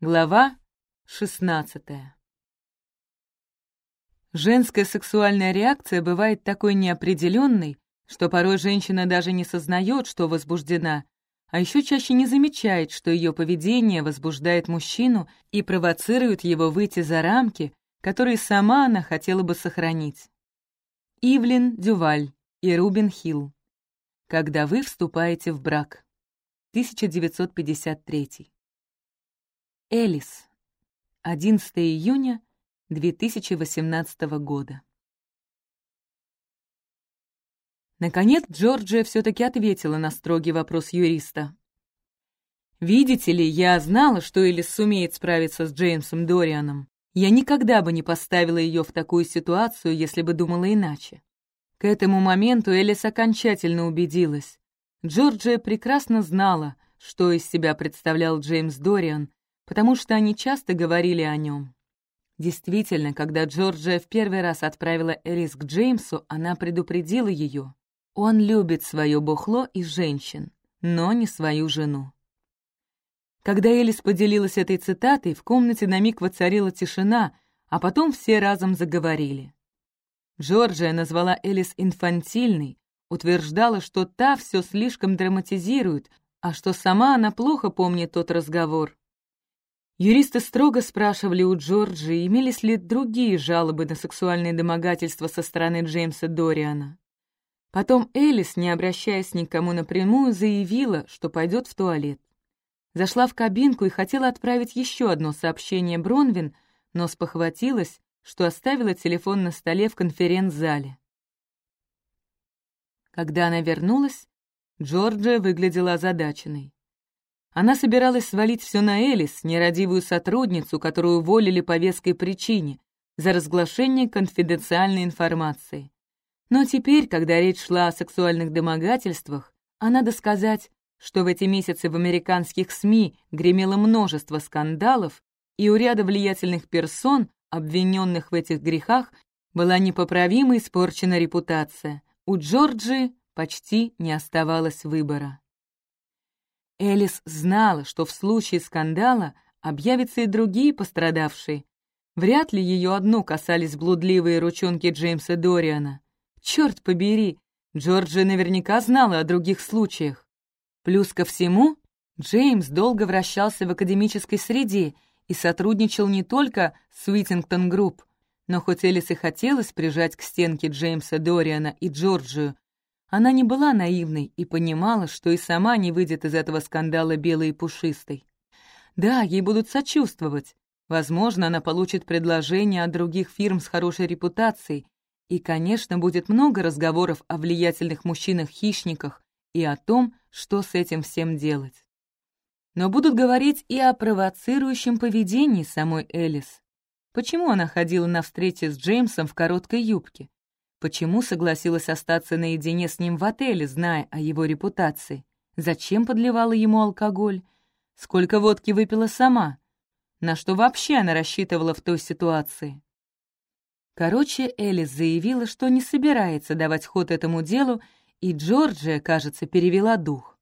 Глава 16 Женская сексуальная реакция бывает такой неопределенной, что порой женщина даже не сознает, что возбуждена, а еще чаще не замечает, что ее поведение возбуждает мужчину и провоцирует его выйти за рамки, которые сама она хотела бы сохранить. Ивлин Дюваль и Рубин Хилл. Когда вы вступаете в брак. 1953. Элис. 11 июня 2018 года. Наконец Джорджия все-таки ответила на строгий вопрос юриста. «Видите ли, я знала, что Элис сумеет справиться с Джеймсом Дорианом. Я никогда бы не поставила ее в такую ситуацию, если бы думала иначе. К этому моменту Элис окончательно убедилась. Джорджия прекрасно знала, что из себя представлял Джеймс Дориан, потому что они часто говорили о нем. Действительно, когда Джорджия в первый раз отправила Элис к Джеймсу, она предупредила ее. Он любит свое бухло и женщин, но не свою жену. Когда Элис поделилась этой цитатой, в комнате на миг воцарила тишина, а потом все разом заговорили. Джорджия назвала Элис инфантильной, утверждала, что та все слишком драматизирует, а что сама она плохо помнит тот разговор. Юристы строго спрашивали у Джорджи, имелись ли другие жалобы на сексуальные домогательства со стороны Джеймса Дориана. Потом Элис, не обращаясь никому напрямую, заявила, что пойдет в туалет. Зашла в кабинку и хотела отправить еще одно сообщение Бронвин, но спохватилась, что оставила телефон на столе в конференц-зале. Когда она вернулась, Джорджия выглядела озадаченной. Она собиралась свалить все на Элис, нерадивую сотрудницу, которую уволили по веской причине, за разглашение конфиденциальной информации. Но теперь, когда речь шла о сексуальных домогательствах, а надо сказать, что в эти месяцы в американских СМИ гремело множество скандалов, и у ряда влиятельных персон, обвиненных в этих грехах, была непоправимо испорчена репутация. У Джорджи почти не оставалось выбора. Элис знала, что в случае скандала объявятся и другие пострадавшие. Вряд ли ее одну касались блудливые ручонки Джеймса Дориана. Черт побери, Джорджия наверняка знала о других случаях. Плюс ко всему, Джеймс долго вращался в академической среде и сотрудничал не только с Уитингтон Групп, но хоть Элис и хотелось прижать к стенке Джеймса Дориана и Джорджию, она не была наивной и понимала, что и сама не выйдет из этого скандала белой и пушистой. Да, ей будут сочувствовать. Возможно, она получит предложение от других фирм с хорошей репутацией, и, конечно, будет много разговоров о влиятельных мужчинах-хищниках и о том, что с этим всем делать. Но будут говорить и о провоцирующем поведении самой Элис. Почему она ходила на встречи с Джеймсом в короткой юбке? Почему согласилась остаться наедине с ним в отеле, зная о его репутации? Зачем подливала ему алкоголь? Сколько водки выпила сама? На что вообще она рассчитывала в той ситуации? Короче, Элис заявила, что не собирается давать ход этому делу, и Джорджия, кажется, перевела дух.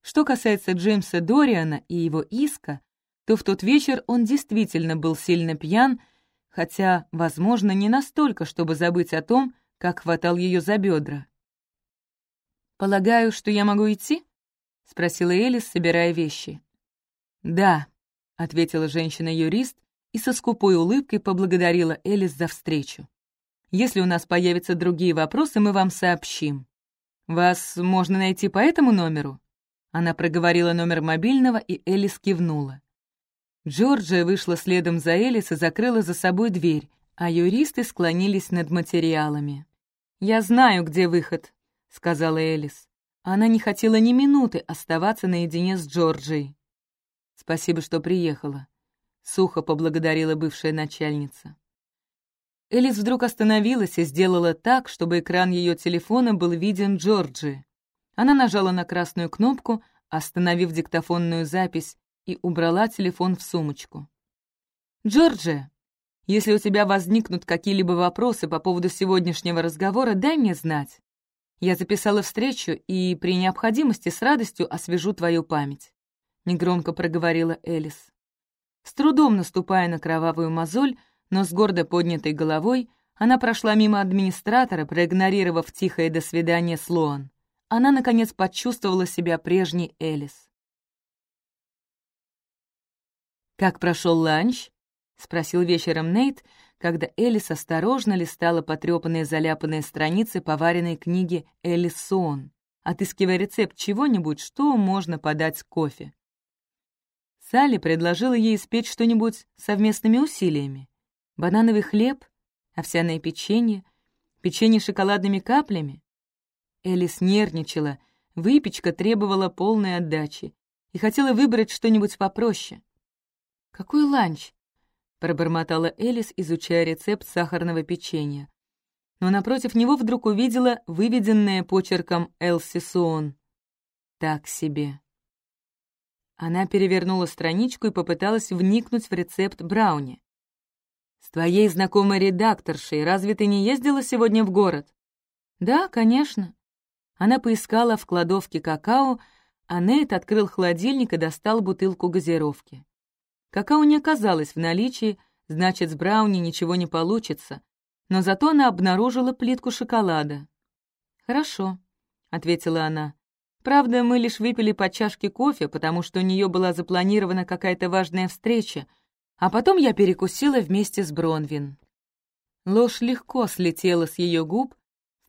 Что касается Джеймса Дориана и его иска, то в тот вечер он действительно был сильно пьян хотя, возможно, не настолько, чтобы забыть о том, как хватал ее за бедра. «Полагаю, что я могу идти?» — спросила Элис, собирая вещи. «Да», — ответила женщина-юрист и со скупой улыбкой поблагодарила Элис за встречу. «Если у нас появятся другие вопросы, мы вам сообщим. Вас можно найти по этому номеру?» Она проговорила номер мобильного, и Элис кивнула. Джорджия вышла следом за Элис и закрыла за собой дверь, а юристы склонились над материалами. «Я знаю, где выход», — сказала Элис. Она не хотела ни минуты оставаться наедине с Джорджией. «Спасибо, что приехала», — сухо поблагодарила бывшая начальница. Элис вдруг остановилась и сделала так, чтобы экран ее телефона был виден Джорджи. Она нажала на красную кнопку, остановив диктофонную запись, и убрала телефон в сумочку. «Джорджия, если у тебя возникнут какие-либо вопросы по поводу сегодняшнего разговора, дай мне знать. Я записала встречу и при необходимости с радостью освежу твою память», — негромко проговорила Элис. С трудом наступая на кровавую мозоль, но с гордо поднятой головой, она прошла мимо администратора, проигнорировав тихое «до свидания» Слоан. Она, наконец, почувствовала себя прежней Элис. «Как прошел ланч?» — спросил вечером Нейт, когда Элис осторожно листала потрепанные заляпанные страницы поваренной книги Элис Сон, отыскивая рецепт чего-нибудь, что можно подать с кофе. Салли предложила ей испечь что-нибудь совместными усилиями. Банановый хлеб, овсяное печенье, печенье с шоколадными каплями. Элис нервничала, выпечка требовала полной отдачи и хотела выбрать что-нибудь попроще. «Какой ланч?» — пробормотала Элис, изучая рецепт сахарного печенья. Но напротив него вдруг увидела выведенное почерком Элси Суон. «Так себе». Она перевернула страничку и попыталась вникнуть в рецепт брауни. «С твоей знакомой редакторшей разве ты не ездила сегодня в город?» «Да, конечно». Она поискала в кладовке какао, а Нейт открыл холодильник и достал бутылку газировки. Какао не оказалось в наличии, значит, с брауни ничего не получится, но зато она обнаружила плитку шоколада. «Хорошо», — ответила она. «Правда, мы лишь выпили по чашке кофе, потому что у нее была запланирована какая-то важная встреча, а потом я перекусила вместе с Бронвин». Ложь легко слетела с ее губ,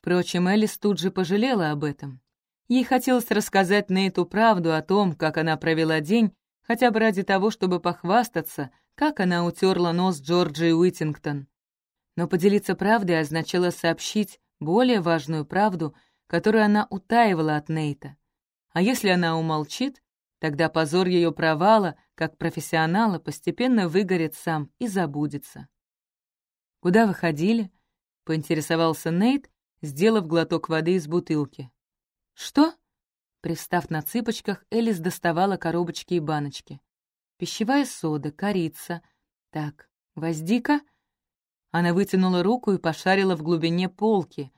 впрочем, Элис тут же пожалела об этом. Ей хотелось рассказать Нейту правду о том, как она провела день, хотя бы ради того, чтобы похвастаться, как она утерла нос Джорджии Уитингтон. Но поделиться правдой означало сообщить более важную правду, которую она утаивала от Нейта. А если она умолчит, тогда позор ее провала, как профессионала, постепенно выгорит сам и забудется. «Куда вы ходили?» — поинтересовался Нейт, сделав глоток воды из бутылки. «Что?» Привстав на цыпочках, Элис доставала коробочки и баночки. Пищевая сода, корица. Так, гвоздика. Она вытянула руку и пошарила в глубине полки,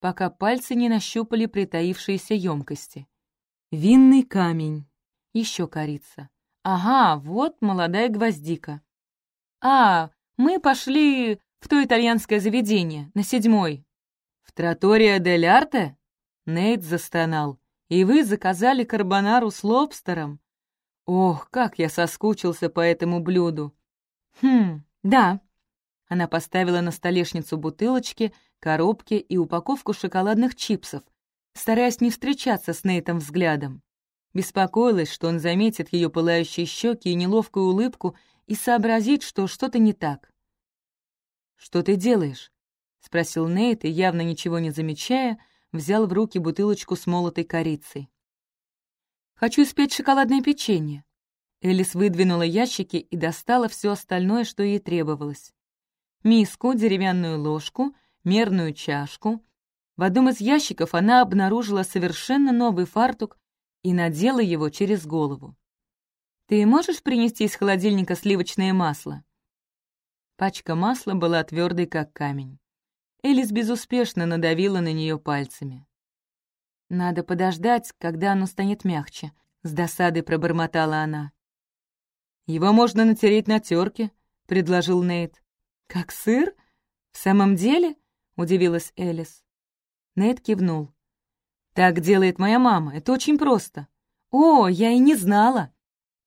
пока пальцы не нащупали притаившиеся емкости. Винный камень. Еще корица. Ага, вот молодая гвоздика. А, мы пошли в то итальянское заведение, на седьмой. В Тротория дель Арте? Нейт застонал. И вы заказали карбонару с лобстером? Ох, как я соскучился по этому блюду. Хм, да. Она поставила на столешницу бутылочки, коробки и упаковку шоколадных чипсов, стараясь не встречаться с Нейтом взглядом. Беспокоилась, что он заметит ее пылающие щеки и неловкую улыбку и сообразит, что что-то не так. «Что ты делаешь?» — спросил Нейт, и, явно ничего не замечая, взял в руки бутылочку с молотой корицей. «Хочу испечь шоколадное печенье». Элис выдвинула ящики и достала все остальное, что ей требовалось. Миску, деревянную ложку, мерную чашку. В одном из ящиков она обнаружила совершенно новый фартук и надела его через голову. «Ты можешь принести из холодильника сливочное масло?» Пачка масла была твердой, как камень. Элис безуспешно надавила на нее пальцами. «Надо подождать, когда оно станет мягче», — с досадой пробормотала она. «Его можно натереть на терке», — предложил Нейт. «Как сыр? В самом деле?» — удивилась Элис. Нейт кивнул. «Так делает моя мама, это очень просто». «О, я и не знала!»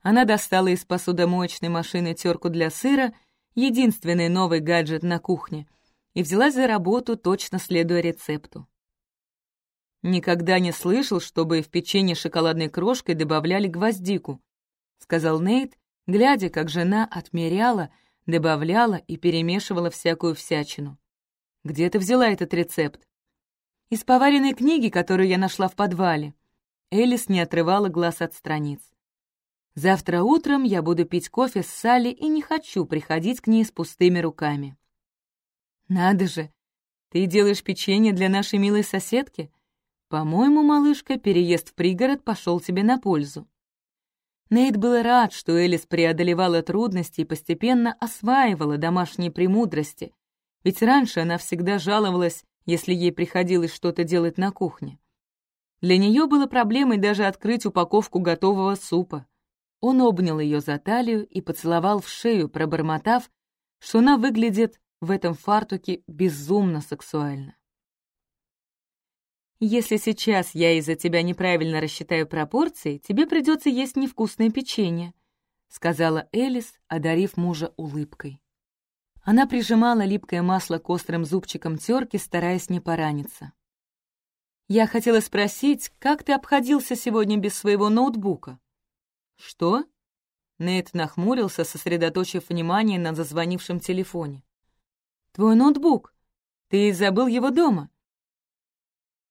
Она достала из посудомоечной машины терку для сыра, единственный новый гаджет на кухне — и взялась за работу, точно следуя рецепту. «Никогда не слышал, чтобы в печенье шоколадной крошкой добавляли гвоздику», сказал Нейт, глядя, как жена отмеряла, добавляла и перемешивала всякую всячину. «Где ты взяла этот рецепт?» «Из поваренной книги, которую я нашла в подвале». Элис не отрывала глаз от страниц. «Завтра утром я буду пить кофе с Салли и не хочу приходить к ней с пустыми руками». «Надо же! Ты делаешь печенье для нашей милой соседки? По-моему, малышка, переезд в пригород пошел тебе на пользу». Нейт был рад, что Элис преодолевала трудности и постепенно осваивала домашние премудрости, ведь раньше она всегда жаловалась, если ей приходилось что-то делать на кухне. Для нее было проблемой даже открыть упаковку готового супа. Он обнял ее за талию и поцеловал в шею, пробормотав, что она выглядит в этом фартуке безумно сексуально. «Если сейчас я из-за тебя неправильно рассчитаю пропорции, тебе придется есть невкусное печенье», — сказала Элис, одарив мужа улыбкой. Она прижимала липкое масло к острым зубчикам терки, стараясь не пораниться. «Я хотела спросить, как ты обходился сегодня без своего ноутбука?» «Что?» Нейт нахмурился, сосредоточив внимание на зазвонившем телефоне. «Твой ноутбук. Ты забыл его дома?»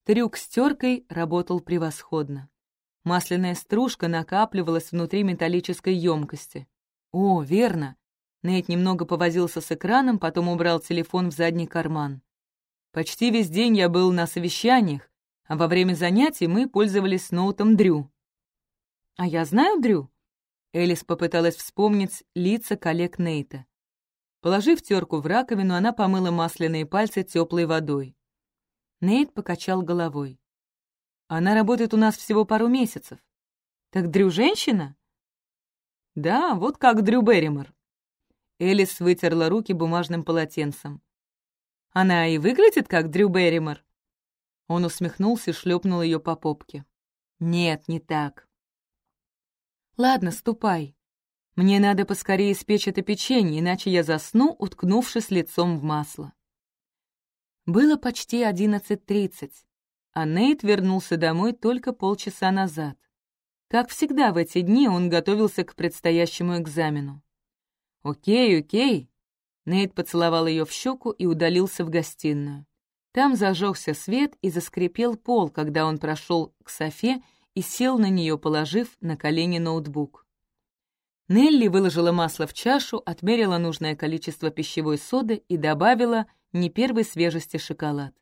Трюк с теркой работал превосходно. Масляная стружка накапливалась внутри металлической емкости. «О, верно!» Нейт немного повозился с экраном, потом убрал телефон в задний карман. «Почти весь день я был на совещаниях, а во время занятий мы пользовались ноутом Дрю». «А я знаю Дрю?» Элис попыталась вспомнить лица коллег Нейта. Положив терку в раковину, она помыла масляные пальцы теплой водой. Нейт покачал головой. «Она работает у нас всего пару месяцев». «Так Дрю женщина?» «Да, вот как Дрю Берримор». Элис вытерла руки бумажным полотенцем. «Она и выглядит как Дрю Берримор?» Он усмехнулся и шлепнул ее по попке. «Нет, не так». «Ладно, ступай. Мне надо поскорее испечь это печенье, иначе я засну, уткнувшись лицом в масло». Было почти 11.30, а Нейт вернулся домой только полчаса назад. Как всегда в эти дни он готовился к предстоящему экзамену. «Окей, окей». Нейт поцеловал ее в щеку и удалился в гостиную. Там зажегся свет и заскрипел пол, когда он прошел к Софе и сел на нее, положив на колени ноутбук. Нелли выложила масло в чашу, отмерила нужное количество пищевой соды и добавила не первой свежести шоколад.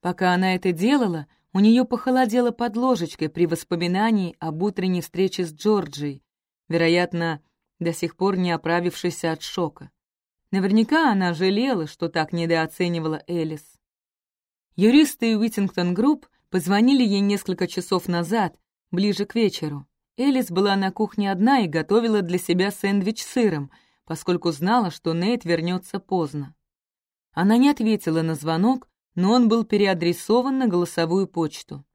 Пока она это делала, у нее похолодело под ложечкой при воспоминании об утренней встрече с Джорджией, вероятно, до сих пор не оправившейся от шока. Наверняка она жалела, что так недооценивала Элис. Юристы Уиттингтон Групп позвонили ей несколько часов назад, ближе к вечеру. Элис была на кухне одна и готовила для себя сэндвич с сыром, поскольку знала, что Нейт вернется поздно. Она не ответила на звонок, но он был переадресован на голосовую почту.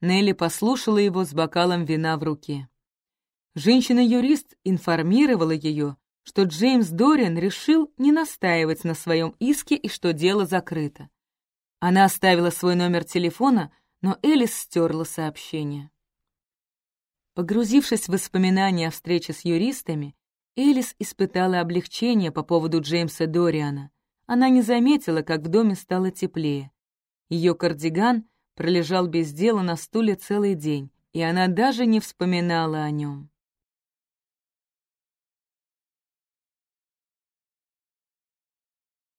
Нелли послушала его с бокалом вина в руке. Женщина-юрист информировала ее, что Джеймс Дориан решил не настаивать на своем иске и что дело закрыто. Она оставила свой номер телефона, но Элис стерла сообщение. Погрузившись в воспоминания о встрече с юристами, Элис испытала облегчение по поводу Джеймса Дориана. Она не заметила, как в доме стало теплее. Ее кардиган пролежал без дела на стуле целый день, и она даже не вспоминала о нем.